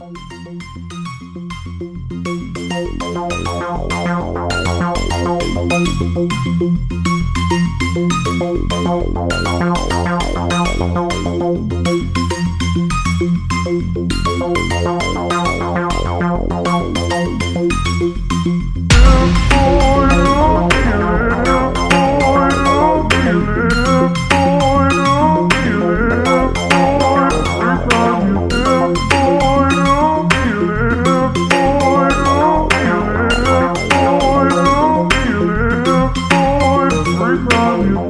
Thank Right round you.